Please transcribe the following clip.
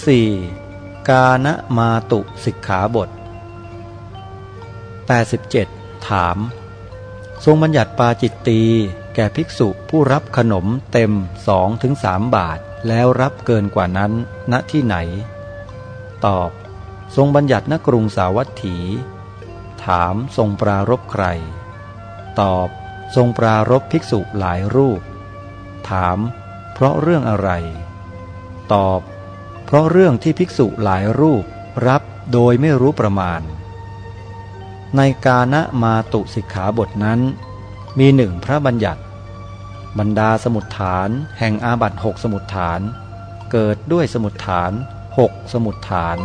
4. กาณมาตุสิกขาบท 87. ถาม ทรงบัญญัติปาจิตตีแก่ภิกษุผู้รับขนมเต็มสองถึงสามบาท แล้วรับเกินกว่านั้นณที่ไหน ตอบ ทรงบัญญัติณกรุงสาวัตถี ถามทรงปรารบใคร ตอบ ทรงปรารบภิกษุหลายรูป ถาม เพราะเรื่องอะไร ตอบ ราะเรื่องที่ภิกษุหลายรูปรับโดยไม่รู้ประมาณ ในกาณมาตุสิกขาบทนั้น มีหนึ่งพระบัญญัติ บรรดาสมุดฐานแห่งอาบัตหกสมุดฐาน เกิดด้วยสมุดฐานหกสมุดฐาน